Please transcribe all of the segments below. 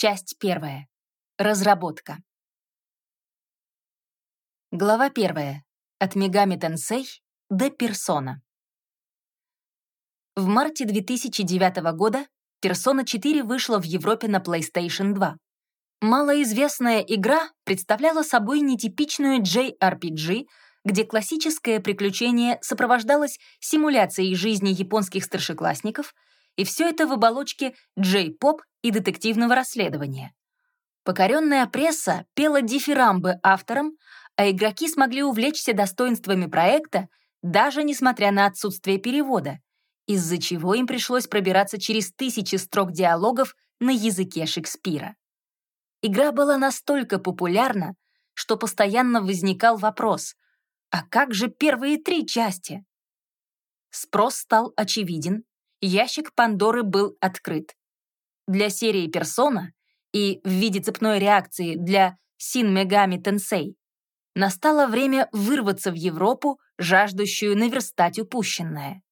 Часть первая. Разработка. Глава первая. От Мегами Тенсей до Персона. В марте 2009 года Persona 4 вышла в Европе на PlayStation 2. Малоизвестная игра представляла собой нетипичную JRPG, где классическое приключение сопровождалось симуляцией жизни японских старшеклассников, и все это в оболочке J-поп и детективного расследования. Покоренная пресса пела дифирамбы авторам, а игроки смогли увлечься достоинствами проекта, даже несмотря на отсутствие перевода, из-за чего им пришлось пробираться через тысячи строк диалогов на языке Шекспира. Игра была настолько популярна, что постоянно возникал вопрос, а как же первые три части? Спрос стал очевиден, ящик Пандоры был открыт. Для серии «Персона» и в виде цепной реакции для Син Мегами Тенсей настало время вырваться в Европу, жаждущую наверстать упущенное.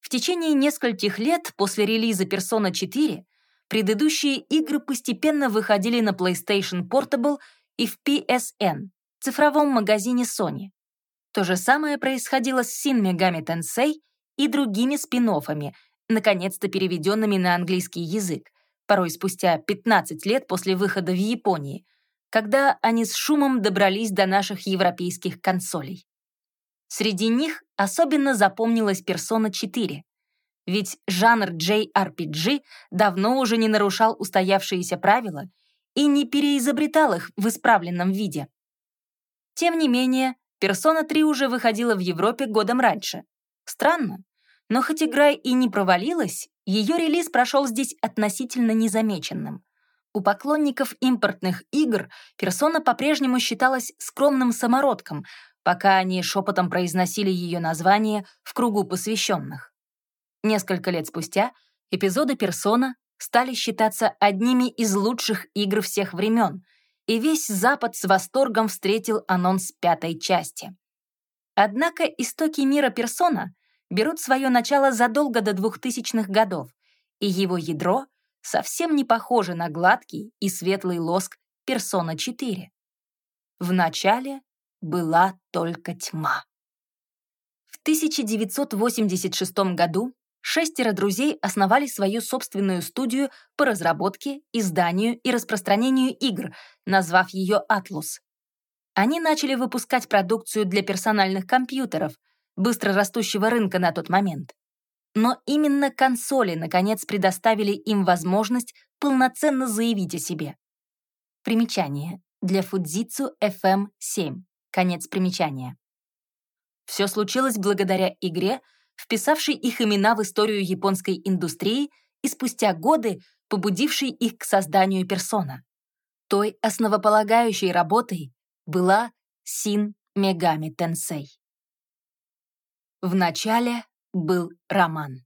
В течение нескольких лет после релиза Persona 4 предыдущие игры постепенно выходили на PlayStation Portable и в PSN, цифровом магазине Sony. То же самое происходило с Shin Megami Tensei и другими спин наконец-то переведенными на английский язык, порой спустя 15 лет после выхода в Японии, когда они с шумом добрались до наших европейских консолей. Среди них особенно запомнилась «Персона 4», ведь жанр JRPG давно уже не нарушал устоявшиеся правила и не переизобретал их в исправленном виде. Тем не менее, «Персона 3» уже выходила в Европе годом раньше. Странно, но хоть игра и не провалилась, ее релиз прошел здесь относительно незамеченным. У поклонников импортных игр персона по-прежнему считалась скромным самородком, пока они шепотом произносили ее название в кругу посвященных. Несколько лет спустя эпизоды персона стали считаться одними из лучших игр всех времен, и весь Запад с восторгом встретил анонс пятой части. Однако истоки мира персона берут свое начало задолго до 2000-х годов, и его ядро совсем не похоже на гладкий и светлый лоск Persona 4. В начале была только тьма. В 1986 году шестеро друзей основали свою собственную студию по разработке, изданию и распространению игр, назвав ее «Атлус». Они начали выпускать продукцию для персональных компьютеров, быстро растущего рынка на тот момент. Но именно консоли, наконец, предоставили им возможность полноценно заявить о себе. Примечание. Для Fujitsu FM7. Конец примечания. Все случилось благодаря игре, вписавшей их имена в историю японской индустрии и спустя годы побудившей их к созданию персона. Той основополагающей работой была Син Мегами Тенсей. В начале был роман.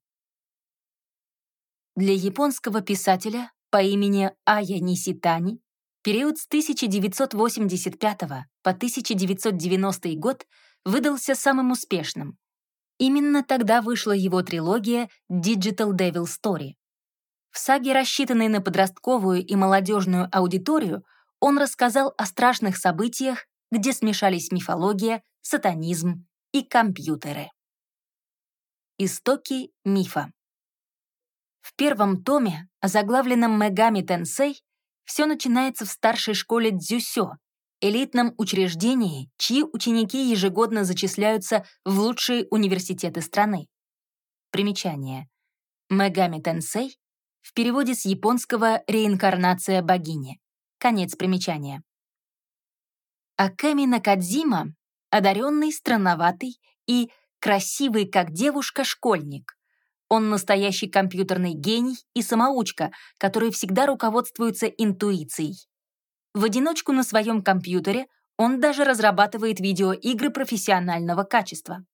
Для японского писателя по имени Ая Ниситани период с 1985 по 1990 год выдался самым успешным. Именно тогда вышла его трилогия Digital Devil Story. В саге, рассчитанной на подростковую и молодежную аудиторию, он рассказал о страшных событиях, где смешались мифология, сатанизм и компьютеры. Истоки мифа. В первом томе, озаглавленном Мегами Тенсей, все начинается в старшей школе Дзюсё, элитном учреждении, чьи ученики ежегодно зачисляются в лучшие университеты страны. Примечание. Мегами Тенсей в переводе с японского «реинкарнация богини». Конец примечания. Акэми Накадзима — одаренный, странноватый и красивый, как девушка, школьник. Он настоящий компьютерный гений и самоучка, который всегда руководствуется интуицией. В одиночку на своем компьютере он даже разрабатывает видеоигры профессионального качества.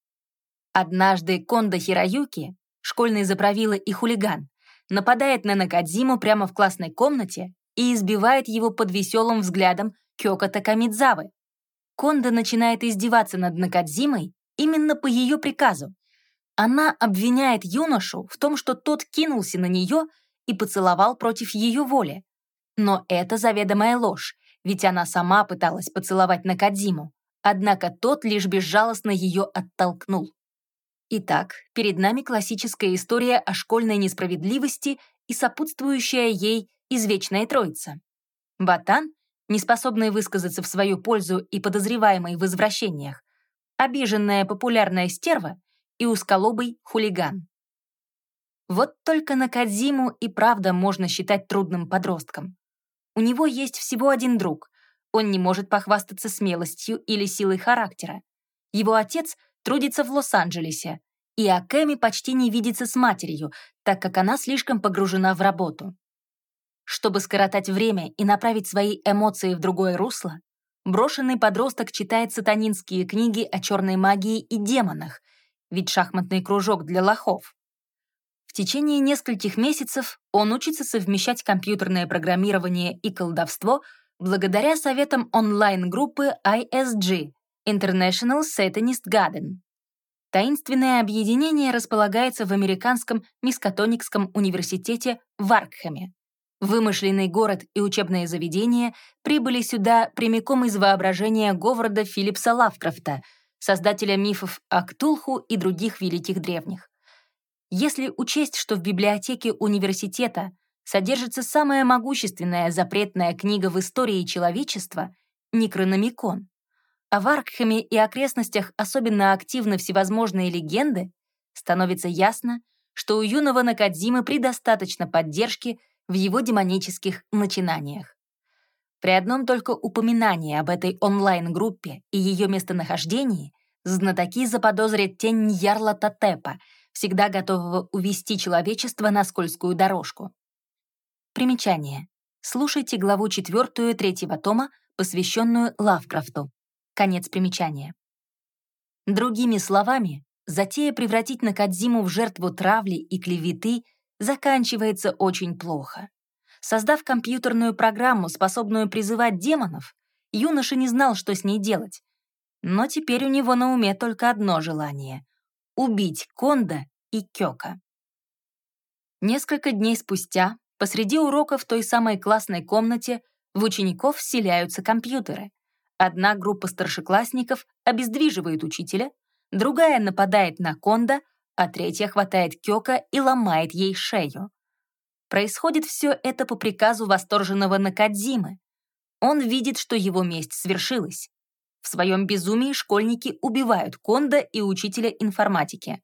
Однажды Кондо Хироюки, школьный заправила и хулиган, нападает на Накадзиму прямо в классной комнате и избивает его под веселым взглядом Кёка Такамидзавы. Кондо начинает издеваться над Накадзимой именно по ее приказу. Она обвиняет юношу в том, что тот кинулся на нее и поцеловал против ее воли. Но это заведомая ложь, ведь она сама пыталась поцеловать Накадзиму, однако тот лишь безжалостно ее оттолкнул. Итак, перед нами классическая история о школьной несправедливости и сопутствующая ей извечная троица. Батан, неспособный высказаться в свою пользу и подозреваемый в извращениях, обиженная популярная стерва и усколобый хулиган. Вот только Накадзиму и правда можно считать трудным подростком. У него есть всего один друг. Он не может похвастаться смелостью или силой характера. Его отец трудится в Лос-Анджелесе, и Акэми почти не видится с матерью, так как она слишком погружена в работу. Чтобы скоротать время и направить свои эмоции в другое русло, брошенный подросток читает сатанинские книги о черной магии и демонах, ведь шахматный кружок для лохов. В течение нескольких месяцев он учится совмещать компьютерное программирование и колдовство благодаря советам онлайн-группы ISG International Satanist Garden. Таинственное объединение располагается в американском Мискатоникском университете в Аркхаме. Вымышленный город и учебное заведение прибыли сюда прямиком из воображения Говарда Филлипса Лавкрафта, создателя мифов о Ктулху и других великих древних. Если учесть, что в библиотеке университета содержится самая могущественная запретная книга в истории человечества — Некрономикон, а в Аркхеме и окрестностях особенно активны всевозможные легенды, становится ясно, что у юного Накадзимы предостаточно поддержки в его демонических начинаниях. При одном только упоминании об этой онлайн-группе и ее местонахождении знатоки заподозрят тень Ярла Татепа, всегда готового увести человечество на скользкую дорожку. Примечание. Слушайте главу четвертую третьего тома, посвященную Лавкрафту. Конец примечания. Другими словами, затея превратить Накадзиму в жертву травли и клеветы заканчивается очень плохо. Создав компьютерную программу, способную призывать демонов, юноша не знал, что с ней делать. Но теперь у него на уме только одно желание — убить Конда и Кёка. Несколько дней спустя, посреди урока в той самой классной комнате, в учеников вселяются компьютеры. Одна группа старшеклассников обездвиживает учителя, другая нападает на Конда, а третья хватает Кёка и ломает ей шею. Происходит все это по приказу восторженного Накадзимы. Он видит, что его месть свершилась. В своем безумии школьники убивают Конда и учителя информатики.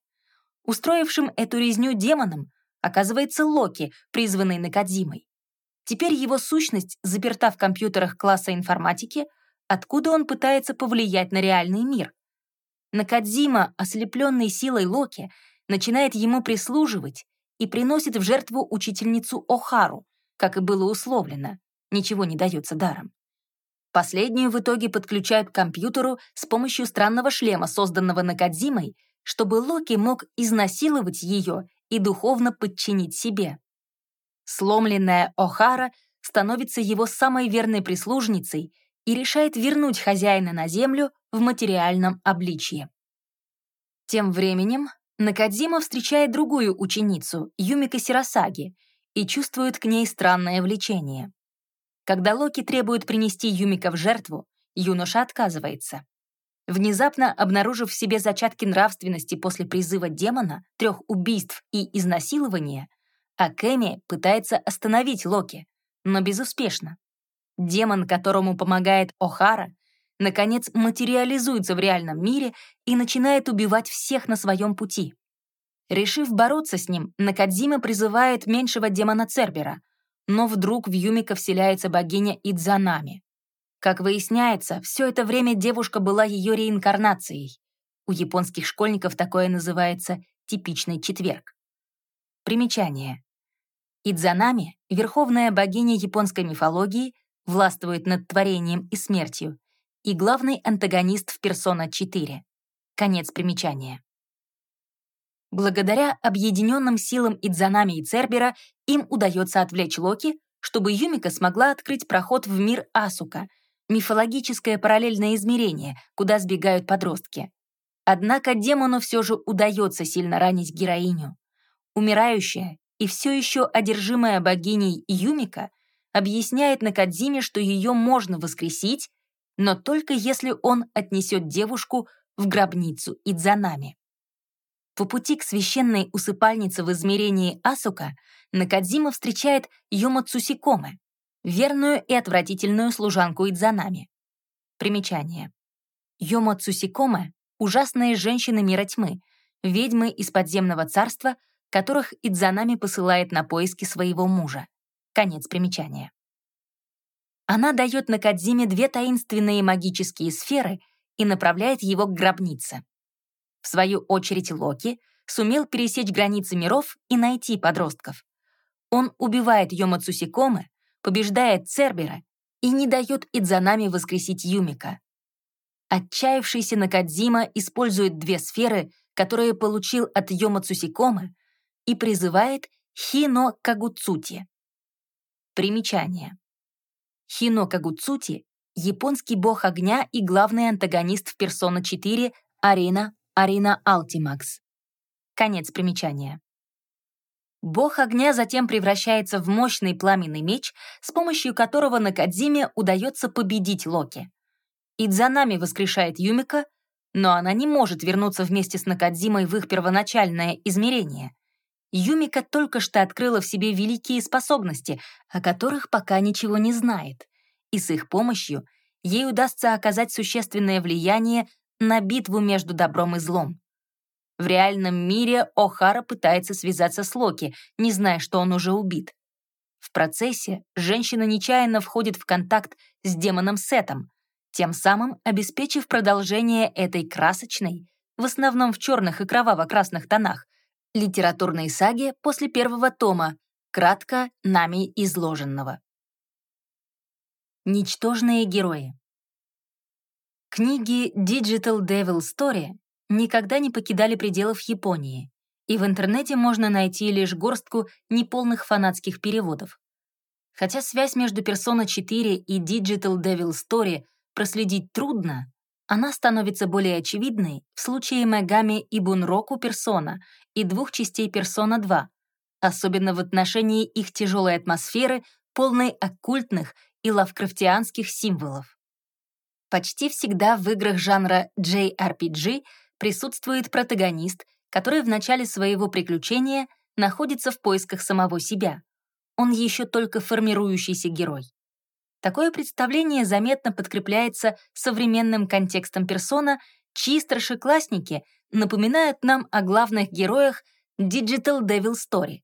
Устроившим эту резню демоном оказывается Локи, призванный Накадзимой. Теперь его сущность заперта в компьютерах класса информатики, откуда он пытается повлиять на реальный мир. Накадзима, ослепленный силой Локи, начинает ему прислуживать и приносит в жертву учительницу Охару, как и было условлено, ничего не дается даром. Последнюю в итоге подключают к компьютеру с помощью странного шлема, созданного Накадзимой, чтобы Локи мог изнасиловать ее и духовно подчинить себе. Сломленная Охара становится его самой верной прислужницей и решает вернуть хозяина на землю в материальном обличье. Тем временем Накадзима встречает другую ученицу, Юмика Сирасаги, и чувствует к ней странное влечение. Когда Локи требует принести Юмика в жертву, юноша отказывается. Внезапно обнаружив в себе зачатки нравственности после призыва демона, трех убийств и изнасилования, Акэми пытается остановить Локи, но безуспешно. Демон, которому помогает Охара, наконец материализуется в реальном мире и начинает убивать всех на своем пути. Решив бороться с ним, Накадзима призывает меньшего демона Цербера, но вдруг в Юмика вселяется богиня Идзанами. Как выясняется, все это время девушка была ее реинкарнацией. У японских школьников такое называется «типичный четверг». Примечание. Идзанами — верховная богиня японской мифологии, властвует над творением и смертью, и главный антагонист в «Персона 4». Конец примечания. Благодаря объединенным силам Идзанами и Цербера им удается отвлечь Локи, чтобы Юмика смогла открыть проход в мир Асука, мифологическое параллельное измерение, куда сбегают подростки. Однако демону все же удается сильно ранить героиню. Умирающая и все еще одержимая богиней Юмика объясняет Накадзиме, что ее можно воскресить, но только если он отнесет девушку в гробницу Идзанами. По пути к священной усыпальнице в измерении Асука Накадзима встречает Йома Цусикоме, верную и отвратительную служанку Идзанами. Примечание. Йома Цусикоме — ужасные женщины мира тьмы, ведьмы из подземного царства, которых Идзанами посылает на поиски своего мужа. Конец примечания. Она дает Накадзиме две таинственные магические сферы и направляет его к гробнице. В свою очередь Локи сумел пересечь границы миров и найти подростков. Он убивает Йома Цусикоме, побеждает Цербера и не дает Идзанами воскресить Юмика. Отчаявшийся Накадзима использует две сферы, которые получил от Йома Цусикоме, и призывает Хино Кагуцути. Примечание. Хино Кагуцути — японский бог огня и главный антагонист в Persona 4 Арина Арина Алтимакс. Конец примечания. Бог огня затем превращается в мощный пламенный меч, с помощью которого Накадзиме удается победить Локи. Идзанами воскрешает Юмика, но она не может вернуться вместе с Накадзимой в их первоначальное измерение. Юмика только что открыла в себе великие способности, о которых пока ничего не знает, и с их помощью ей удастся оказать существенное влияние на битву между добром и злом. В реальном мире О'Хара пытается связаться с Локи, не зная, что он уже убит. В процессе женщина нечаянно входит в контакт с демоном Сетом, тем самым обеспечив продолжение этой красочной, в основном в черных и кроваво-красных тонах, литературной саги после первого тома, кратко нами изложенного. Ничтожные герои Книги Digital Devil Story никогда не покидали пределов Японии, и в интернете можно найти лишь горстку неполных фанатских переводов. Хотя связь между Persona 4 и Digital Devil Story проследить трудно, она становится более очевидной в случае Мегами и Бунроку Persona и двух частей Persona 2, особенно в отношении их тяжелой атмосферы, полной оккультных и лавкрафтианских символов. Почти всегда в играх жанра JRPG присутствует протагонист, который в начале своего приключения находится в поисках самого себя. Он еще только формирующийся герой. Такое представление заметно подкрепляется современным контекстом персона, чьи старшеклассники напоминают нам о главных героях Digital Devil Story.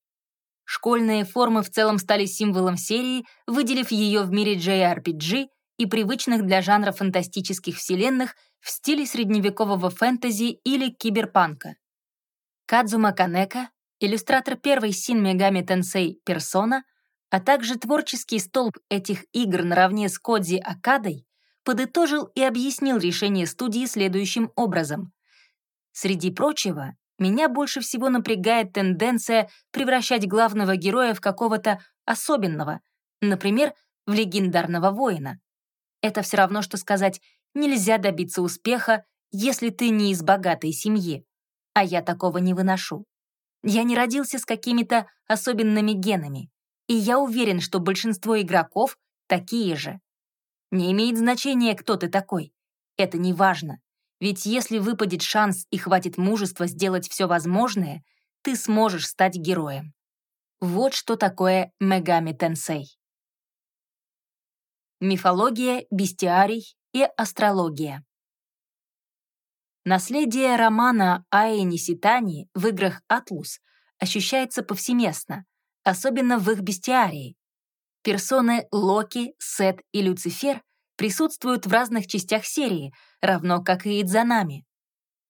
Школьные формы в целом стали символом серии, выделив ее в мире JRPG и привычных для жанра фантастических вселенных в стиле средневекового фэнтези или киберпанка. Кадзума Канека, иллюстратор первой Син Мегами Тенсей Персона, а также творческий столб этих игр наравне с Кодзи Акадой, подытожил и объяснил решение студии следующим образом. Среди прочего, меня больше всего напрягает тенденция превращать главного героя в какого-то особенного, например, в легендарного воина. Это все равно, что сказать «нельзя добиться успеха, если ты не из богатой семьи». А я такого не выношу. Я не родился с какими-то особенными генами, и я уверен, что большинство игроков такие же. Не имеет значения, кто ты такой. Это не важно. Ведь если выпадет шанс и хватит мужества сделать все возможное, ты сможешь стать героем. Вот что такое Мегами Тенсей мифология, бестиарий и астрология. Наследие романа Аэни Ситани в играх «Атлус» ощущается повсеместно, особенно в их бестиарии. Персоны Локи, Сет и Люцифер присутствуют в разных частях серии, равно как и Идзанами.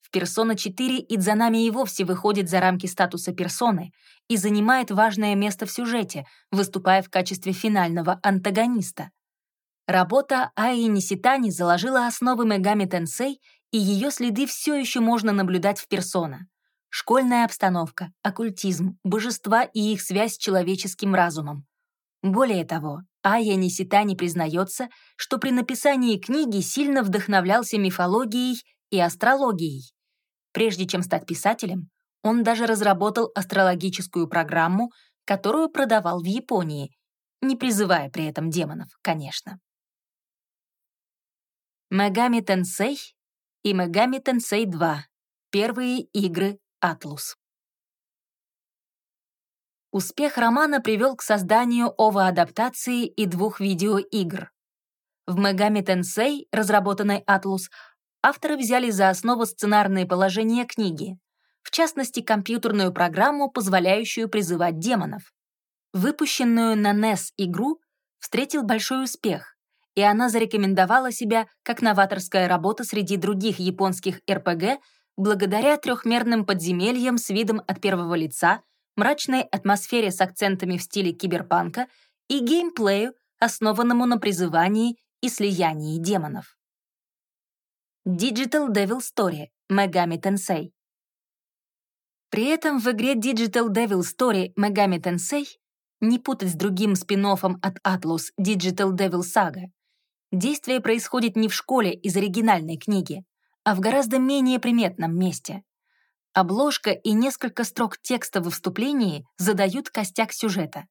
В «Персона 4» Идзанами и вовсе выходит за рамки статуса персоны и занимает важное место в сюжете, выступая в качестве финального антагониста. Работа Аи Ниситани заложила основы Мегами Тенсей, и ее следы все еще можно наблюдать в персона. Школьная обстановка, оккультизм, божества и их связь с человеческим разумом. Более того, Ая Ниситани признается, что при написании книги сильно вдохновлялся мифологией и астрологией. Прежде чем стать писателем, он даже разработал астрологическую программу, которую продавал в Японии, не призывая при этом демонов, конечно. Мегами Тенсей и Мегами Тенсей 2. Первые игры Атлус. Успех романа привел к созданию ова-адаптации и двух видеоигр. В Megami Tensei, разработанной Atlus, авторы взяли за основу сценарные положения книги, в частности, компьютерную программу, позволяющую призывать демонов. Выпущенную на NES игру встретил большой успех, и она зарекомендовала себя как новаторская работа среди других японских РПГ благодаря трехмерным подземельям с видом от первого лица, мрачной атмосфере с акцентами в стиле киберпанка и геймплею, основанному на призывании и слиянии демонов. Digital Devil Story Megami Tensei При этом в игре Digital Devil Story Megami Tensei не путать с другим спин от Atlus Digital Devil Saga, действие происходит не в школе из оригинальной книги, а в гораздо менее приметном месте. Обложка и несколько строк текста в вступлении задают костяк сюжета.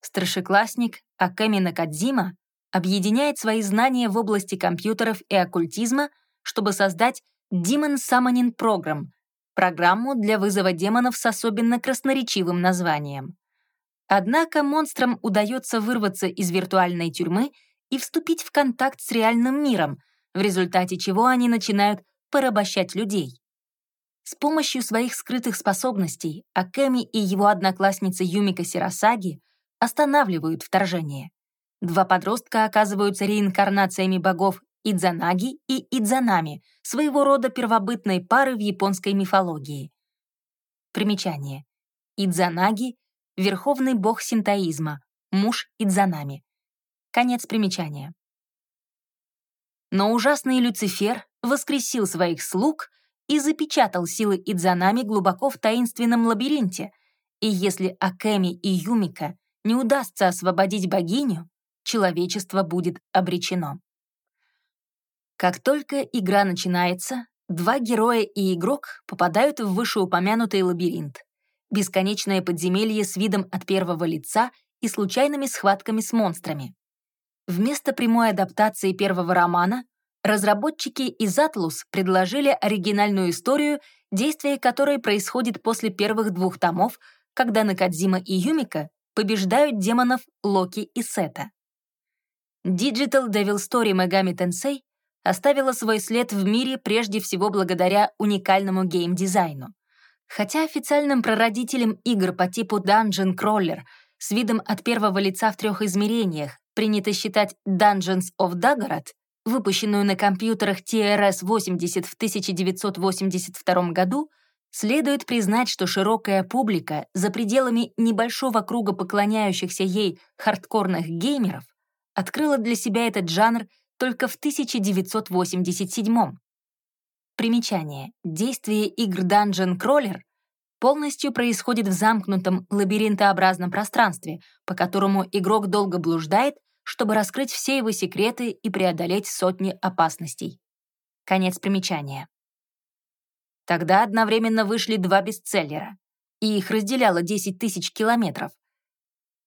Старшеклассник Акэми Накадзима объединяет свои знания в области компьютеров и оккультизма, чтобы создать Demon Summoning Program — программу для вызова демонов с особенно красноречивым названием. Однако монстрам удается вырваться из виртуальной тюрьмы и вступить в контакт с реальным миром, в результате чего они начинают порабощать людей. С помощью своих скрытых способностей Акеми и его одноклассница Юмика Сирасаги останавливают вторжение. Два подростка оказываются реинкарнациями богов Идзанаги и Идзанами, своего рода первобытной пары в японской мифологии. Примечание. Идзанаги — верховный бог синтоизма, муж Идзанами. Конец примечания. Но ужасный Люцифер воскресил своих слуг — и запечатал силы Идзанами глубоко в таинственном лабиринте, и если Акеми и Юмика не удастся освободить богиню, человечество будет обречено. Как только игра начинается, два героя и игрок попадают в вышеупомянутый лабиринт, бесконечное подземелье с видом от первого лица и случайными схватками с монстрами. Вместо прямой адаптации первого романа разработчики из Atlus предложили оригинальную историю, действие которой происходит после первых двух томов, когда Накадзима и Юмика побеждают демонов Локи и Сета. Digital Devil Story Megami Tensei оставила свой след в мире прежде всего благодаря уникальному геймдизайну. Хотя официальным прародителем игр по типу Dungeon Crawler с видом от первого лица в трех измерениях принято считать Dungeons of Daggerad, выпущенную на компьютерах TRS-80 в 1982 году, следует признать, что широкая публика за пределами небольшого круга поклоняющихся ей хардкорных геймеров открыла для себя этот жанр только в 1987 Примечание. Действие игр Dungeon Crawler полностью происходит в замкнутом лабиринтообразном пространстве, по которому игрок долго блуждает, чтобы раскрыть все его секреты и преодолеть сотни опасностей. Конец примечания. Тогда одновременно вышли два бестселлера, и их разделяло 10 тысяч километров.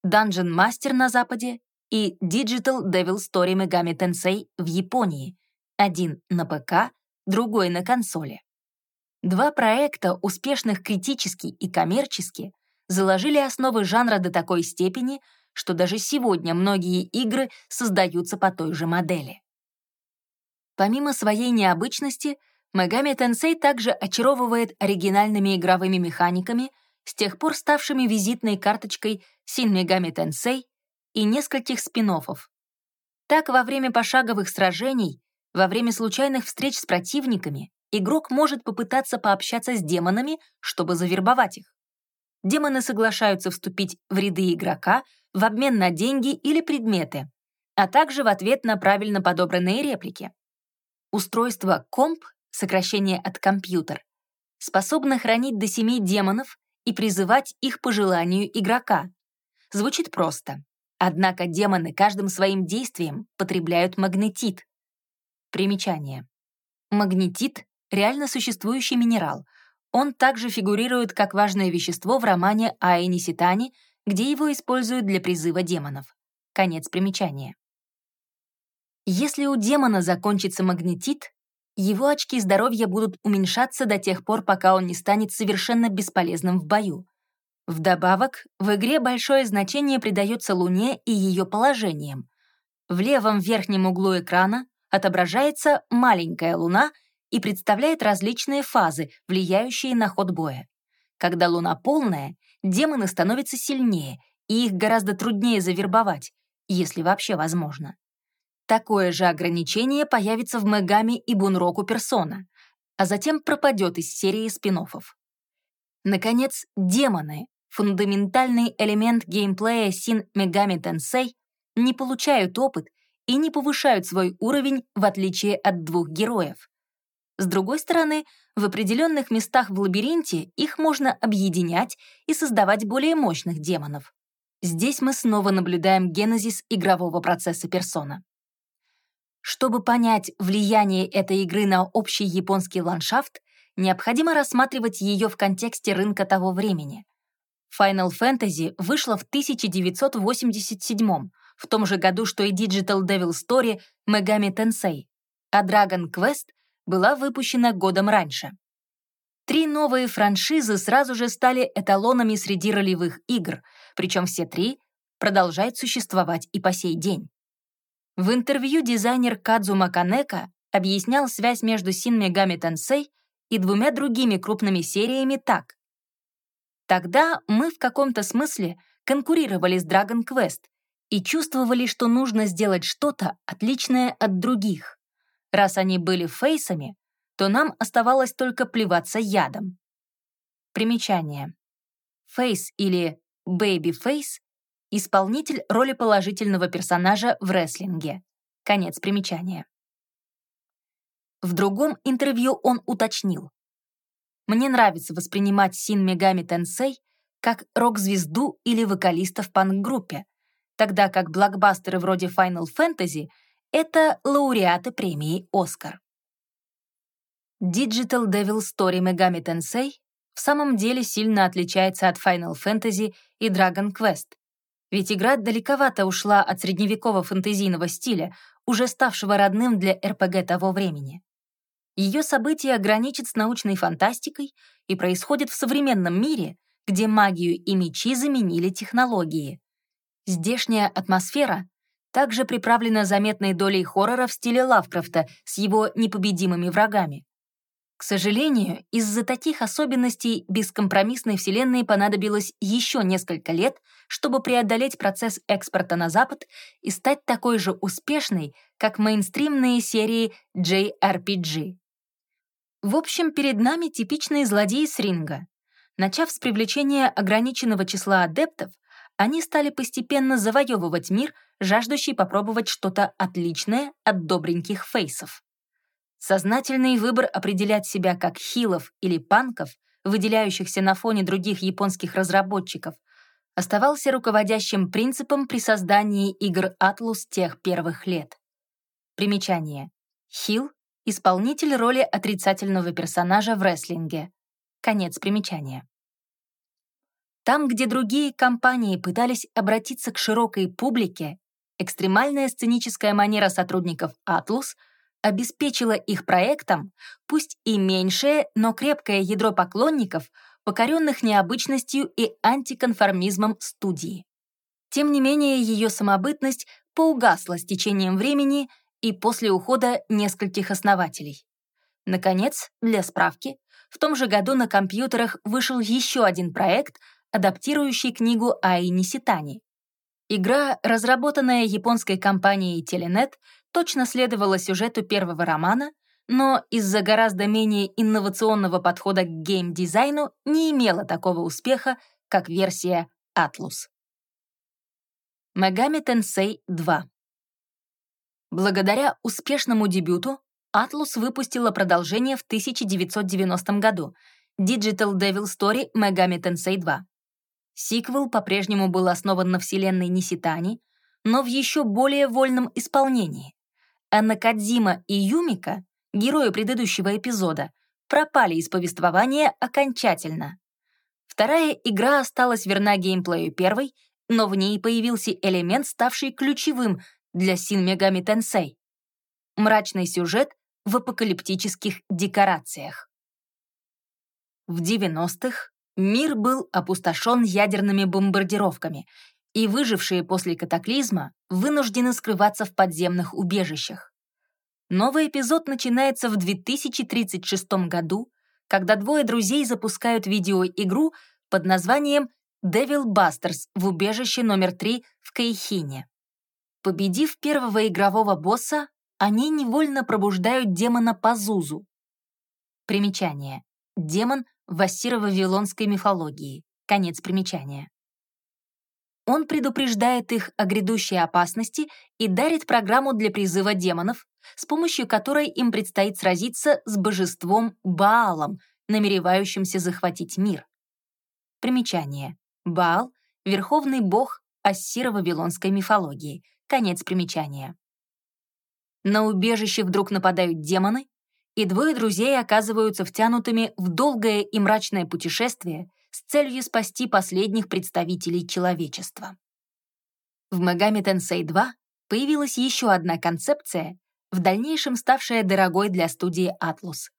Dungeon Master на Западе и Digital Devil Story Megami Tensei в Японии, один на ПК, другой на консоли. Два проекта, успешных критически и коммерчески, заложили основы жанра до такой степени, что даже сегодня многие игры создаются по той же модели. Помимо своей необычности, Megami Tensei также очаровывает оригинальными игровыми механиками, с тех пор ставшими визитной карточкой Shin Megami Tensei и нескольких спин -оффов. Так, во время пошаговых сражений, во время случайных встреч с противниками, игрок может попытаться пообщаться с демонами, чтобы завербовать их. Демоны соглашаются вступить в ряды игрока, в обмен на деньги или предметы, а также в ответ на правильно подобранные реплики. Устройство комп, сокращение от компьютер, способно хранить до семи демонов и призывать их по желанию игрока. Звучит просто. Однако демоны каждым своим действием потребляют магнетит. Примечание. Магнетит — реально существующий минерал. Он также фигурирует как важное вещество в романе Аэни Ситани где его используют для призыва демонов. Конец примечания. Если у демона закончится магнетит, его очки здоровья будут уменьшаться до тех пор, пока он не станет совершенно бесполезным в бою. Вдобавок, в игре большое значение придается Луне и ее положениям. В левом верхнем углу экрана отображается маленькая Луна и представляет различные фазы, влияющие на ход боя. Когда Луна полная, демоны становятся сильнее, и их гораздо труднее завербовать, если вообще возможно. Такое же ограничение появится в Мегами и Бунроку Персона, а затем пропадет из серии спин -оффов. Наконец, демоны, фундаментальный элемент геймплея Shin Megami Tensei, не получают опыт и не повышают свой уровень в отличие от двух героев. С другой стороны, в определенных местах в лабиринте их можно объединять и создавать более мощных демонов. Здесь мы снова наблюдаем генезис игрового процесса персона. Чтобы понять влияние этой игры на общий японский ландшафт, необходимо рассматривать ее в контексте рынка того времени. Final Fantasy вышла в 1987 в том же году, что и Digital Devil Story Megami Tensei, а Dragon Quest была выпущена годом раньше. Три новые франшизы сразу же стали эталонами среди ролевых игр, причем все три продолжают существовать и по сей день. В интервью дизайнер Кадзума Канека объяснял связь между Shin Megami Tensei и двумя другими крупными сериями так. Тогда мы в каком-то смысле конкурировали с Dragon Quest и чувствовали, что нужно сделать что-то отличное от других. Раз они были фейсами, то нам оставалось только плеваться ядом. Примечание. Фейс или Face исполнитель роли положительного персонажа в рестлинге. Конец примечания. В другом интервью он уточнил. «Мне нравится воспринимать Син Мегами Тенсей как рок-звезду или вокалиста в панк-группе, тогда как блокбастеры вроде Final Fantasy — это лауреаты премии «Оскар». Digital Devil Story Megami Tensei в самом деле сильно отличается от Final Fantasy и Dragon Quest, ведь игра далековато ушла от средневекового фэнтезийного стиля, уже ставшего родным для РПГ того времени. Ее события граничат с научной фантастикой и происходят в современном мире, где магию и мечи заменили технологии. Здешняя атмосфера также приправлена заметной долей хоррора в стиле Лавкрафта с его непобедимыми врагами. К сожалению, из-за таких особенностей бескомпромиссной вселенной понадобилось еще несколько лет, чтобы преодолеть процесс экспорта на Запад и стать такой же успешной, как мейнстримные серии JRPG. В общем, перед нами типичные злодеи с ринга. Начав с привлечения ограниченного числа адептов, они стали постепенно завоевывать мир, жаждущий попробовать что-то отличное от добреньких фейсов. Сознательный выбор определять себя как хилов или панков, выделяющихся на фоне других японских разработчиков, оставался руководящим принципом при создании игр Atlus тех первых лет. Примечание. Хил — исполнитель роли отрицательного персонажа в рестлинге. Конец примечания. Там, где другие компании пытались обратиться к широкой публике, экстремальная сценическая манера сотрудников Atlus — обеспечила их проектам, пусть и меньшее, но крепкое ядро поклонников, покоренных необычностью и антиконформизмом студии. Тем не менее, ее самобытность поугасла с течением времени и после ухода нескольких основателей. Наконец, для справки, в том же году на компьютерах вышел еще один проект, адаптирующий книгу Аи Ниситани. Игра, разработанная японской компанией Telenet, точно следовала сюжету первого романа, но из-за гораздо менее инновационного подхода к гейм-дизайну не имела такого успеха, как версия Atlus. Megami Tensei 2 Благодаря успешному дебюту Atlus выпустила продолжение в 1990 году Digital Devil Story Megami Tensei 2. Сиквел по-прежнему был основан на вселенной Ниситани, но в еще более вольном исполнении а Накадзима и Юмика, герои предыдущего эпизода, пропали из повествования окончательно. Вторая игра осталась верна геймплею первой но в ней появился элемент, ставший ключевым для Син Мегами Тенсей — мрачный сюжет в апокалиптических декорациях. В 90-х мир был опустошен ядерными бомбардировками, и выжившие после катаклизма вынуждены скрываться в подземных убежищах. Новый эпизод начинается в 2036 году, когда двое друзей запускают видеоигру под названием Devil Busters в убежище номер 3 в Кайхине. Победив первого игрового босса, они невольно пробуждают демона Пазузу. Примечание. Демон в ассиро-вавилонской мифологии. Конец примечания. Он предупреждает их о грядущей опасности и дарит программу для призыва демонов, с помощью которой им предстоит сразиться с божеством Баалом, намеревающимся захватить мир. Примечание. Баал — верховный бог ассиро-вавилонской мифологии. Конец примечания. На убежище вдруг нападают демоны, и двое друзей оказываются втянутыми в долгое и мрачное путешествие с целью спасти последних представителей человечества. В Megami Tensei 2 появилась еще одна концепция, в дальнейшем ставшая дорогой для студии Atlus.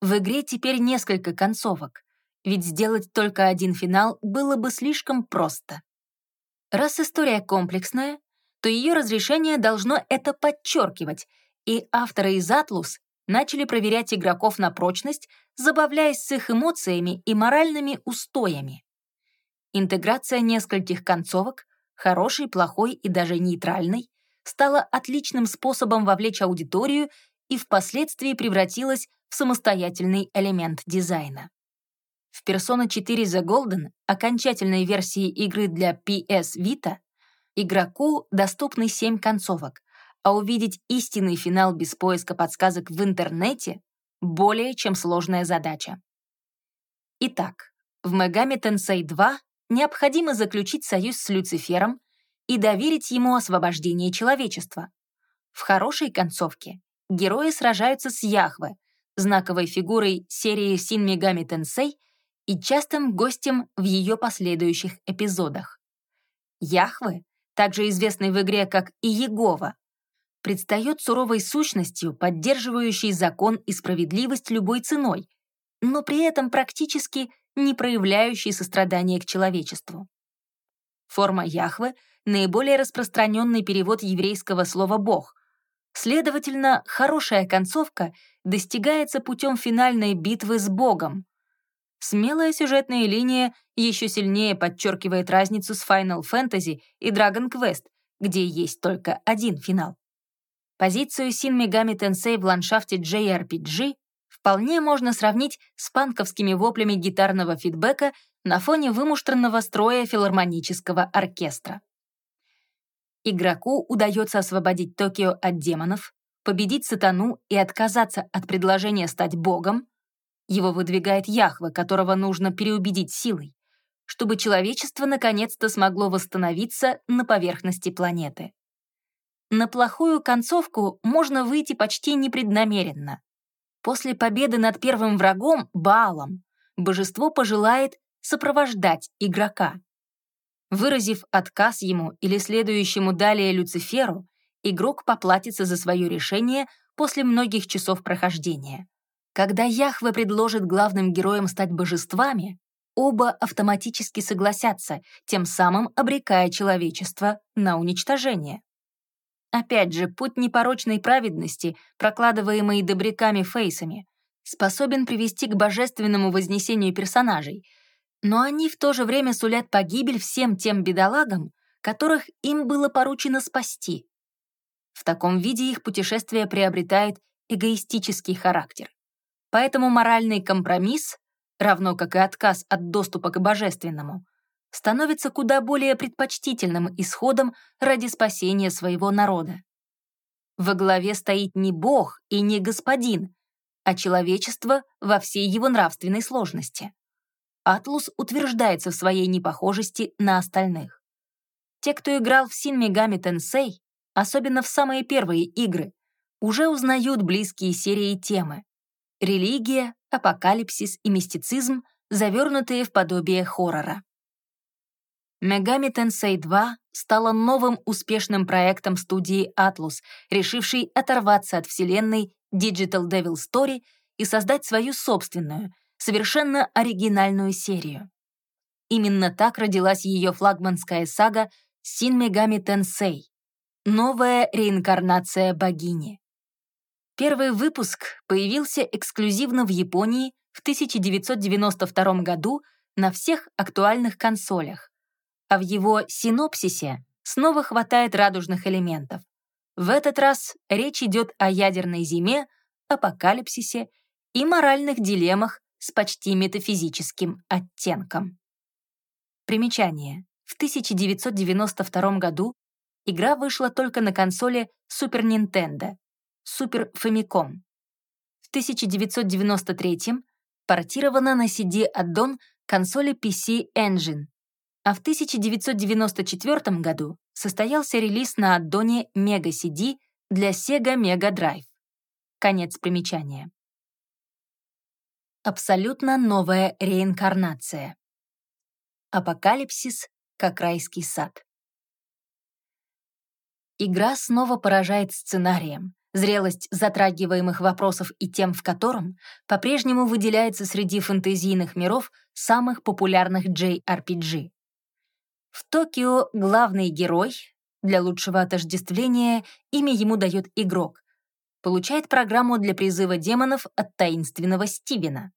В игре теперь несколько концовок, ведь сделать только один финал было бы слишком просто. Раз история комплексная, то ее разрешение должно это подчеркивать, и авторы из Atlus начали проверять игроков на прочность, забавляясь с их эмоциями и моральными устоями. Интеграция нескольких концовок, хорошей, плохой и даже нейтральной, стала отличным способом вовлечь аудиторию и впоследствии превратилась в самостоятельный элемент дизайна. В Persona 4 The Golden, окончательной версии игры для PS Vita, игроку доступны 7 концовок, а увидеть истинный финал без поиска подсказок в интернете — более чем сложная задача. Итак, в Megami Tensei 2 необходимо заключить союз с Люцифером и доверить ему освобождение человечества. В хорошей концовке герои сражаются с Яхве, знаковой фигурой серии Син Megami Tensei и частым гостем в ее последующих эпизодах. Яхве, также известный в игре как Иегова, предстает суровой сущностью, поддерживающей закон и справедливость любой ценой, но при этом практически не проявляющей сострадания к человечеству. Форма Яхве — наиболее распространенный перевод еврейского слова «бог». Следовательно, хорошая концовка достигается путем финальной битвы с Богом. Смелая сюжетная линия еще сильнее подчеркивает разницу с Final Fantasy и Dragon Quest, где есть только один финал. Позицию Син Мегами Тенсей в ландшафте JRPG вполне можно сравнить с панковскими воплями гитарного фидбэка на фоне вымуштранного строя филармонического оркестра. Игроку удается освободить Токио от демонов, победить сатану и отказаться от предложения стать богом. Его выдвигает Яхва, которого нужно переубедить силой, чтобы человечество наконец-то смогло восстановиться на поверхности планеты. На плохую концовку можно выйти почти непреднамеренно. После победы над первым врагом, Баалом, божество пожелает сопровождать игрока. Выразив отказ ему или следующему далее Люциферу, игрок поплатится за свое решение после многих часов прохождения. Когда Яхве предложит главным героям стать божествами, оба автоматически согласятся, тем самым обрекая человечество на уничтожение. Опять же, путь непорочной праведности, прокладываемый добряками-фейсами, способен привести к божественному вознесению персонажей, но они в то же время сулят погибель всем тем бедолагам, которых им было поручено спасти. В таком виде их путешествие приобретает эгоистический характер. Поэтому моральный компромисс, равно как и отказ от доступа к божественному, становится куда более предпочтительным исходом ради спасения своего народа. Во главе стоит не Бог и не Господин, а человечество во всей его нравственной сложности. Атлус утверждается в своей непохожести на остальных. Те, кто играл в Син Мегами Тенсей, особенно в самые первые игры, уже узнают близкие серии темы. Религия, апокалипсис и мистицизм, завернутые в подобие хоррора. Megami Tensei 2 стала новым успешным проектом студии Atlus, решившей оторваться от вселенной Digital Devil Story и создать свою собственную, совершенно оригинальную серию. Именно так родилась ее флагманская сага Shin Megami Tensei — новая реинкарнация богини. Первый выпуск появился эксклюзивно в Японии в 1992 году на всех актуальных консолях, а в его синопсисе снова хватает радужных элементов. В этот раз речь идет о ядерной зиме, апокалипсисе и моральных дилеммах с почти метафизическим оттенком. Примечание. В 1992 году игра вышла только на консоли Super Nintendo, Super Famicom. В 1993 портирована на CD-аддон консоли PC Engine, а в 1994 году состоялся релиз на аддоне Mega CD для Sega Mega Drive. Конец примечания. Абсолютно новая реинкарнация. Апокалипсис как райский сад. Игра снова поражает сценарием, зрелость затрагиваемых вопросов и тем в котором по-прежнему выделяется среди фэнтезийных миров самых популярных JRPG. В Токио главный герой, для лучшего отождествления имя ему дает игрок, получает программу для призыва демонов от таинственного Стивена.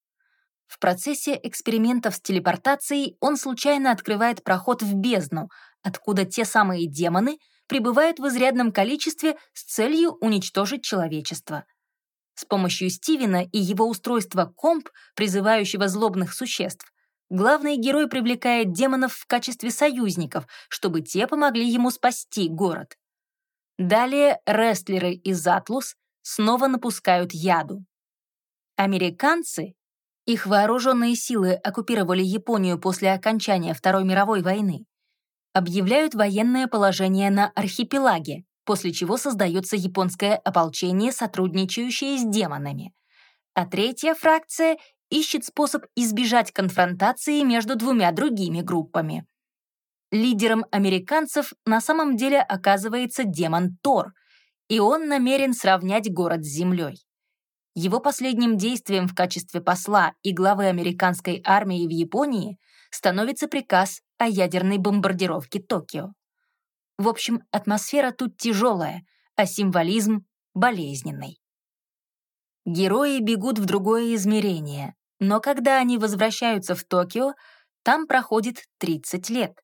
В процессе экспериментов с телепортацией он случайно открывает проход в бездну, откуда те самые демоны прибывают в изрядном количестве с целью уничтожить человечество. С помощью Стивена и его устройства комп, призывающего злобных существ, главный герой привлекает демонов в качестве союзников, чтобы те помогли ему спасти город. Далее рестлеры из Атлус снова напускают яду. Американцы, их вооруженные силы оккупировали Японию после окончания Второй мировой войны, объявляют военное положение на архипелаге, после чего создается японское ополчение, сотрудничающее с демонами. А третья фракция ищет способ избежать конфронтации между двумя другими группами. Лидером американцев на самом деле оказывается демон Тор, и он намерен сравнять город с землей. Его последним действием в качестве посла и главы американской армии в Японии становится приказ о ядерной бомбардировке Токио. В общем, атмосфера тут тяжелая, а символизм — болезненный. Герои бегут в другое измерение, но когда они возвращаются в Токио, там проходит 30 лет.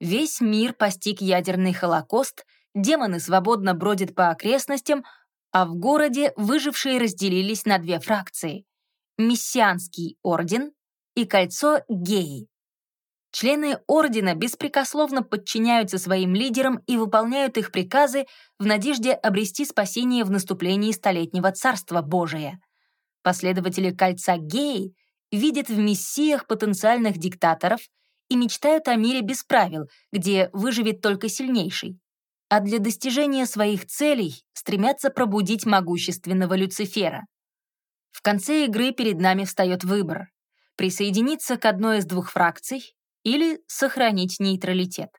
Весь мир постиг ядерный холокост, демоны свободно бродят по окрестностям, а в городе выжившие разделились на две фракции — Мессианский орден и кольцо геи. Члены ордена беспрекословно подчиняются своим лидерам и выполняют их приказы в надежде обрести спасение в наступлении Столетнего Царства Божия. Последователи кольца геи видят в мессиях потенциальных диктаторов и мечтают о мире без правил, где выживет только сильнейший а для достижения своих целей стремятся пробудить могущественного Люцифера. В конце игры перед нами встает выбор — присоединиться к одной из двух фракций или сохранить нейтралитет.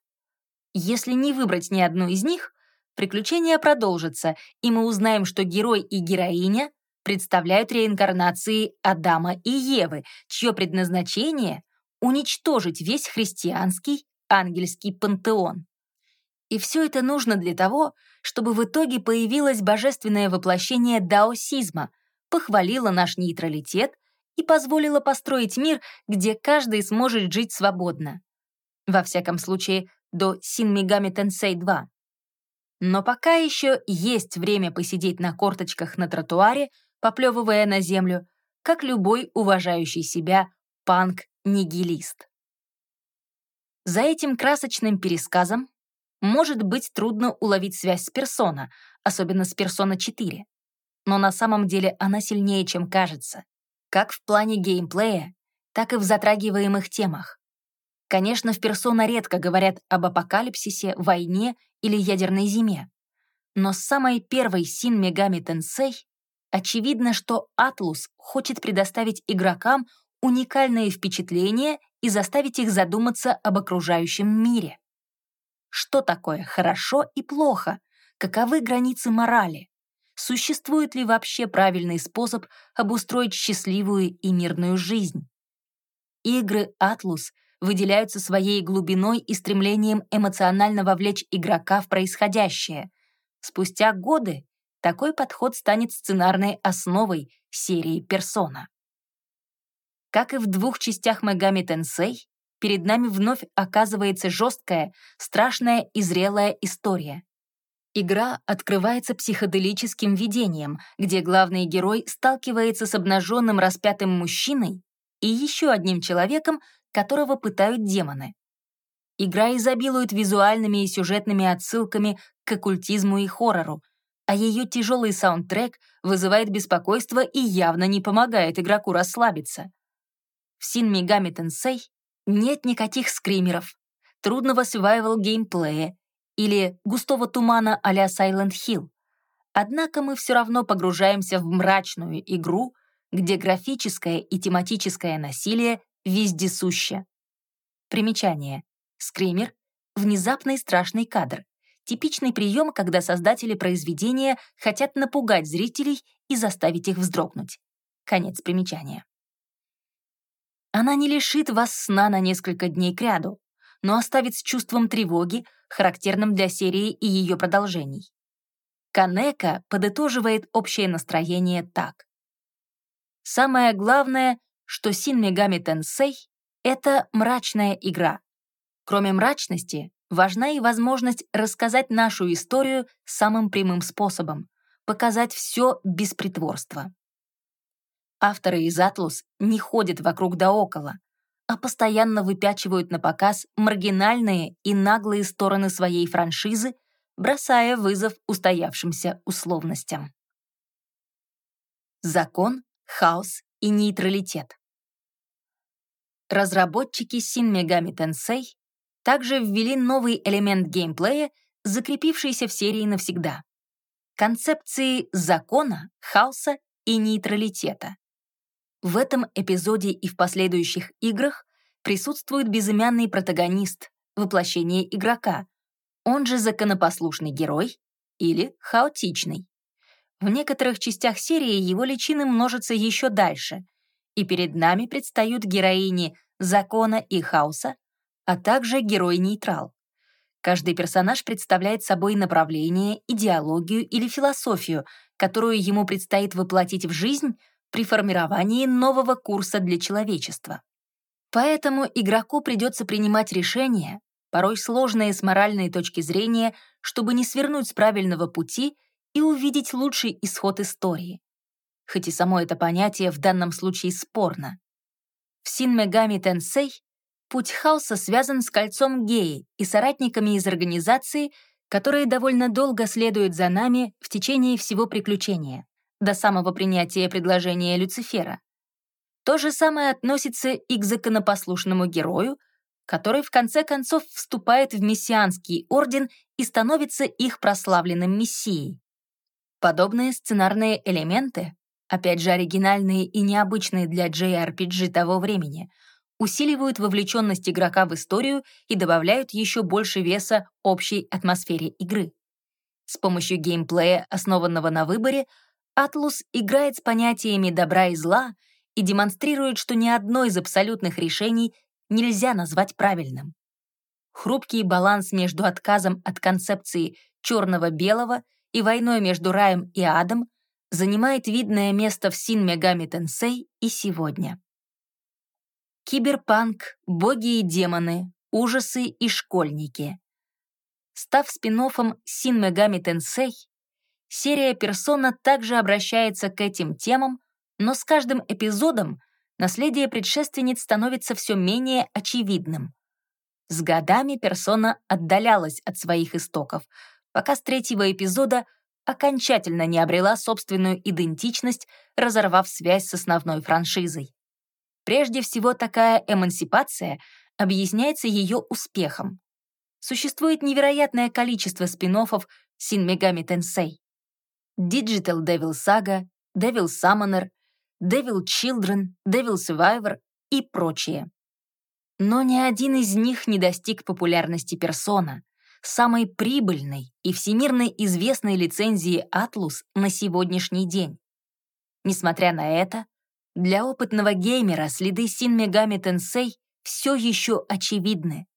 Если не выбрать ни одну из них, приключение продолжится, и мы узнаем, что герой и героиня представляют реинкарнации Адама и Евы, чье предназначение — уничтожить весь христианский ангельский пантеон. И все это нужно для того, чтобы в итоге появилось божественное воплощение даосизма, похвалило наш нейтралитет и позволило построить мир, где каждый сможет жить свободно. Во всяком случае, до Shin Megami Tensei 2. Но пока еще есть время посидеть на корточках на тротуаре, поплевывая на землю, как любой уважающий себя панк-нигилист. За этим красочным пересказом может быть трудно уловить связь с персона, особенно с персона 4. Но на самом деле она сильнее, чем кажется, как в плане геймплея, так и в затрагиваемых темах. Конечно, в персона редко говорят об апокалипсисе, войне или ядерной зиме. Но с самой первой Син Мегами Тенсей очевидно, что Атлус хочет предоставить игрокам уникальные впечатления и заставить их задуматься об окружающем мире. Что такое хорошо и плохо? Каковы границы морали? Существует ли вообще правильный способ обустроить счастливую и мирную жизнь? Игры «Атлус» выделяются своей глубиной и стремлением эмоционально вовлечь игрока в происходящее. Спустя годы такой подход станет сценарной основой серии «Персона». Как и в двух частях Мегами Тенсей, перед нами вновь оказывается жесткая, страшная и зрелая история. Игра открывается психоделическим видением, где главный герой сталкивается с обнаженным распятым мужчиной и еще одним человеком, которого пытают демоны. Игра изобилует визуальными и сюжетными отсылками к оккультизму и хоррору, а ее тяжелый саундтрек вызывает беспокойство и явно не помогает игроку расслабиться. В Shin Megami Tensei нет никаких скримеров, трудного survival геймплея или густого тумана а-ля Silent Hill. Однако мы все равно погружаемся в мрачную игру, где графическое и тематическое насилие вездесуще. Примечание. Скример — внезапный страшный кадр. Типичный прием, когда создатели произведения хотят напугать зрителей и заставить их вздрогнуть. Конец примечания. Она не лишит вас сна на несколько дней кряду, но оставит с чувством тревоги, характерным для серии и ее продолжений. Канека подытоживает общее настроение так. Самое главное, что Син Мегами Тенсей — это мрачная игра. Кроме мрачности, важна и возможность рассказать нашу историю самым прямым способом, показать все без притворства. Авторы из «Атлус» не ходят вокруг да около, а постоянно выпячивают на показ маргинальные и наглые стороны своей франшизы, бросая вызов устоявшимся условностям. Закон, хаос и нейтралитет. Разработчики Shin Megami Tensei также ввели новый элемент геймплея, закрепившийся в серии навсегда. Концепции закона, хаоса и нейтралитета. В этом эпизоде и в последующих играх присутствует безымянный протагонист, воплощение игрока, он же законопослушный герой или хаотичный. В некоторых частях серии его личины множатся еще дальше, и перед нами предстают героини закона и хаоса, а также герой-нейтрал. Каждый персонаж представляет собой направление, идеологию или философию, которую ему предстоит воплотить в жизнь при формировании нового курса для человечества. Поэтому игроку придется принимать решения, порой сложные с моральной точки зрения, чтобы не свернуть с правильного пути и увидеть лучший исход истории. Хоть и само это понятие в данном случае спорно. В Син Мегами Тенсей путь хаоса связан с кольцом геи и соратниками из организации, которые довольно долго следуют за нами в течение всего приключения, до самого принятия предложения Люцифера. То же самое относится и к законопослушному герою, который в конце концов вступает в мессианский орден и становится их прославленным мессией. Подобные сценарные элементы, опять же оригинальные и необычные для JRPG того времени, усиливают вовлеченность игрока в историю и добавляют еще больше веса общей атмосфере игры. С помощью геймплея, основанного на выборе, Атлус играет с понятиями добра и зла и демонстрирует, что ни одно из абсолютных решений нельзя назвать правильным. Хрупкий баланс между отказом от концепции черного-белого и войной между раем и адом занимает видное место в Син Мегами Тенсей и сегодня. Киберпанк, боги и демоны, ужасы и школьники. Став спин-оффом Син Мегами Тенсей, серия «Персона» также обращается к этим темам, но с каждым эпизодом наследие предшественниц становится все менее очевидным. С годами персона отдалялась от своих истоков, пока с третьего эпизода окончательно не обрела собственную идентичность, разорвав связь с основной франшизой. Прежде всего, такая эмансипация объясняется ее успехом. Существует невероятное количество спин-оффов Shin Megami Tensei. Digital Devil Saga, Devil Summoner, Devil Children, Devil Survivor и прочие. Но ни один из них не достиг популярности персона, самой прибыльной и всемирно известной лицензии Atlus на сегодняшний день. Несмотря на это, для опытного геймера следы Shin Megami Tensei все еще очевидны.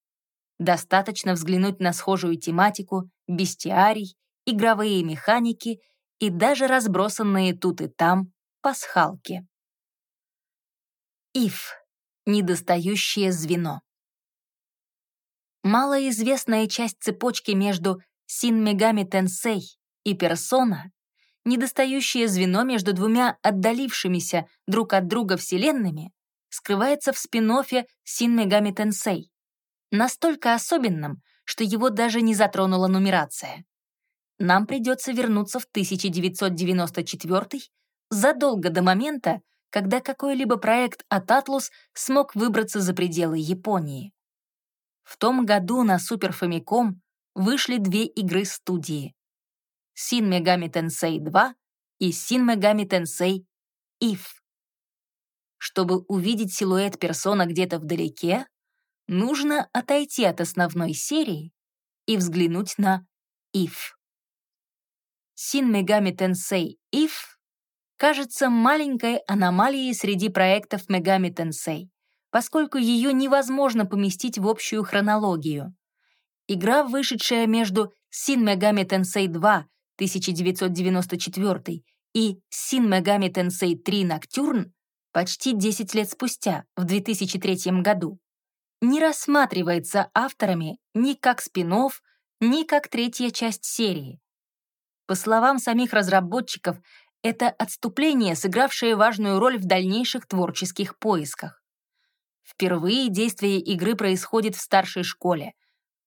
Достаточно взглянуть на схожую тематику, бестиарий, игровые механики и даже разбросанные тут и там пасхалки. If — недостающее звено. Малоизвестная часть цепочки между Син Мегами Тенсей и Персона, недостающее звено между двумя отдалившимися друг от друга вселенными, скрывается в спин-оффе Син Мегами Тенсей, настолько особенном, что его даже не затронула нумерация. Нам придется вернуться в 1994 задолго до момента, когда какой-либо проект от Atlus смог выбраться за пределы Японии. В том году на Super Famicom вышли две игры студии Shin Megami Tensei 2 и Shin Megami Tensei If. Чтобы увидеть силуэт персона где-то вдалеке, нужно отойти от основной серии и взглянуть на If. Shin Megami Tensei If кажется маленькой аномалией среди проектов Megami Tensei поскольку ее невозможно поместить в общую хронологию. Игра, вышедшая между Shin Megami Tensei 2 1994 и Shin Megami Tensei 3 Nocturne почти 10 лет спустя, в 2003 году, не рассматривается авторами ни как спин ни как третья часть серии. По словам самих разработчиков, это отступление, сыгравшее важную роль в дальнейших творческих поисках. Впервые действие игры происходит в старшей школе.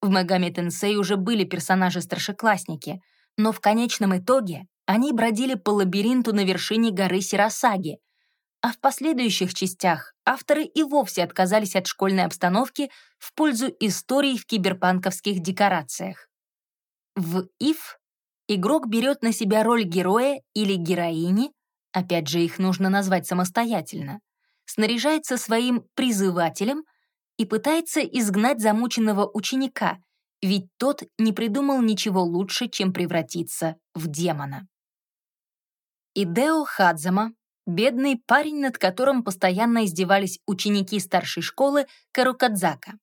В Мегами Тенсей уже были персонажи-старшеклассники, но в конечном итоге они бродили по лабиринту на вершине горы Сиросаги, а в последующих частях авторы и вовсе отказались от школьной обстановки в пользу историй в киберпанковских декорациях. В «Ив» игрок берет на себя роль героя или героини, опять же их нужно назвать самостоятельно, снаряжается своим призывателем и пытается изгнать замученного ученика, ведь тот не придумал ничего лучше, чем превратиться в демона. Идео Хадзама, бедный парень, над которым постоянно издевались ученики старшей школы Карукадзака.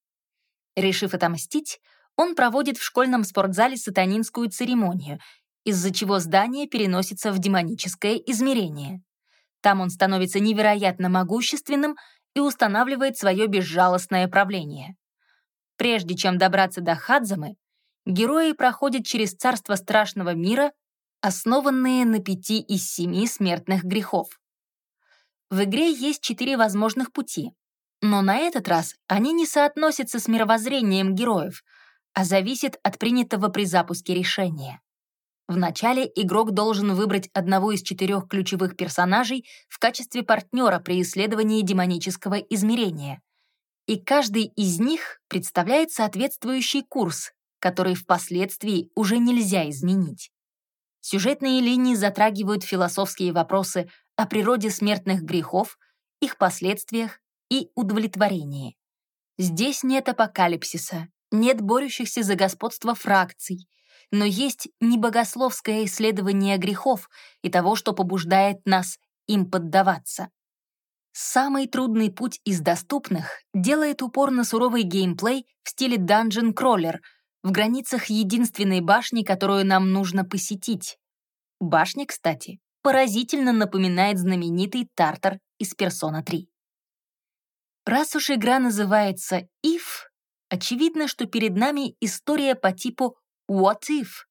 Решив отомстить, он проводит в школьном спортзале сатанинскую церемонию, из-за чего здание переносится в демоническое измерение. Там он становится невероятно могущественным и устанавливает свое безжалостное правление. Прежде чем добраться до Хадзамы, герои проходят через царство страшного мира, основанные на пяти из семи смертных грехов. В игре есть четыре возможных пути, но на этот раз они не соотносятся с мировоззрением героев, а зависят от принятого при запуске решения. Вначале игрок должен выбрать одного из четырех ключевых персонажей в качестве партнера при исследовании демонического измерения. И каждый из них представляет соответствующий курс, который впоследствии уже нельзя изменить. Сюжетные линии затрагивают философские вопросы о природе смертных грехов, их последствиях и удовлетворении. Здесь нет апокалипсиса, нет борющихся за господство фракций, но есть небогословское исследование грехов и того, что побуждает нас им поддаваться. Самый трудный путь из доступных делает упор на суровый геймплей в стиле Dungeon Crawler в границах единственной башни, которую нам нужно посетить. Башня, кстати, поразительно напоминает знаменитый Тартар из Persona 3. Раз уж игра называется If, очевидно, что перед нами история по типу What if?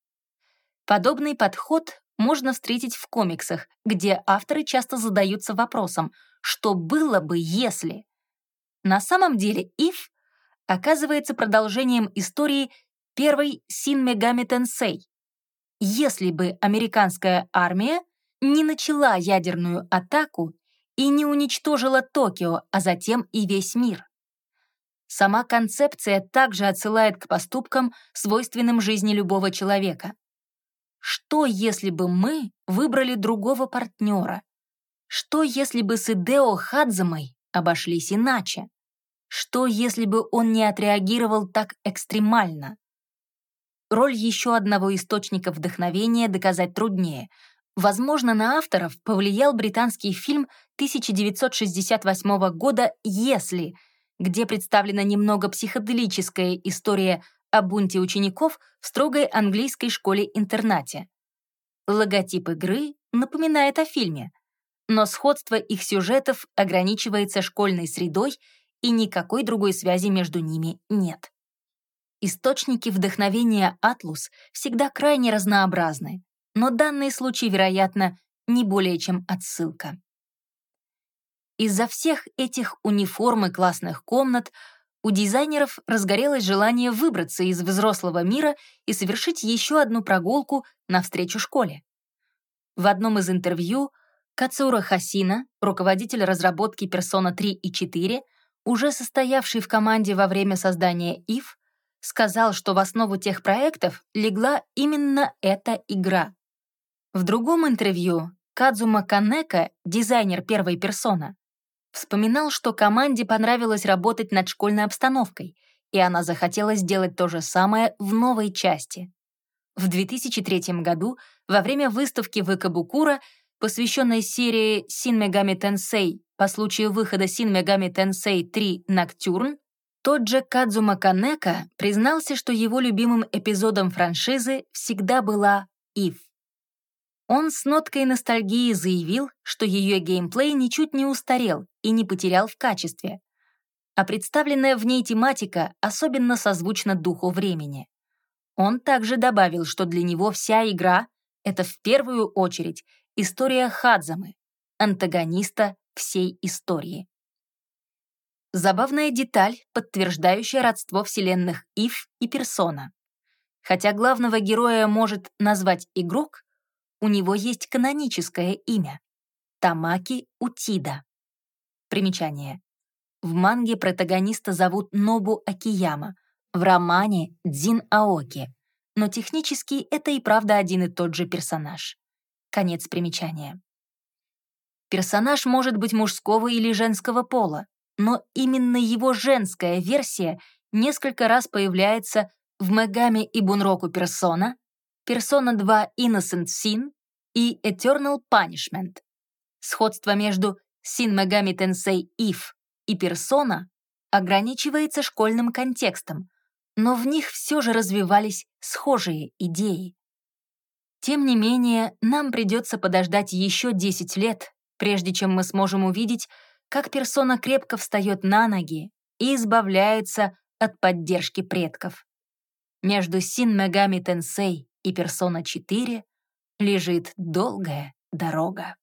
Подобный подход можно встретить в комиксах, где авторы часто задаются вопросом, что было бы, если? На самом деле If оказывается продолжением истории первой Син Мегами Тенсей. Если бы американская армия не начала ядерную атаку и не уничтожила Токио, а затем и весь мир. Сама концепция также отсылает к поступкам, свойственным жизни любого человека. Что, если бы мы выбрали другого партнера? Что, если бы с Идео Хадзамой обошлись иначе? Что, если бы он не отреагировал так экстремально? Роль еще одного источника вдохновения доказать труднее. Возможно, на авторов повлиял британский фильм 1968 года «Если», где представлена немного психоделическая история о бунте учеников в строгой английской школе-интернате. Логотип игры напоминает о фильме, но сходство их сюжетов ограничивается школьной средой и никакой другой связи между ними нет. Источники вдохновения Атлус всегда крайне разнообразны, но данный случай, вероятно, не более чем отсылка. Из-за всех этих униформ и классных комнат у дизайнеров разгорелось желание выбраться из взрослого мира и совершить еще одну прогулку навстречу школе. В одном из интервью Кацура Хасина, руководитель разработки Persona 3 и 4, уже состоявший в команде во время создания IF, сказал, что в основу тех проектов легла именно эта игра. В другом интервью Кадзума Канека, дизайнер первой персона, вспоминал, что команде понравилось работать над школьной обстановкой, и она захотела сделать то же самое в новой части. В 2003 году, во время выставки в Икабукура, посвященной серии Shin Megami Tensei по случаю выхода Shin Megami Tensei 3 Nocturne, тот же Кадзума Канека признался, что его любимым эпизодом франшизы всегда была Ив. Он с ноткой ностальгии заявил, что ее геймплей ничуть не устарел и не потерял в качестве, а представленная в ней тематика особенно созвучна духу времени. Он также добавил, что для него вся игра — это в первую очередь история Хадзамы, антагониста всей истории. Забавная деталь, подтверждающая родство вселенных Ив и Персона. Хотя главного героя может назвать игрок, у него есть каноническое имя — Тамаки Утида. Примечание. В манге протагониста зовут Нобу Акияма, в романе — Дзин Аоки, но технически это и правда один и тот же персонаж. Конец примечания. Персонаж может быть мужского или женского пола, но именно его женская версия несколько раз появляется в Мегами и Бунроку Персона, Persona 2 Innocent Sin и Eternal Punishment. Сходство между Sin Megami Tensei If и Persona ограничивается школьным контекстом, но в них все же развивались схожие идеи. Тем не менее, нам придется подождать еще 10 лет, прежде чем мы сможем увидеть, как персона крепко встает на ноги и избавляется от поддержки предков. Между Син Мегами Тенсей и Персона 4 лежит долгая дорога.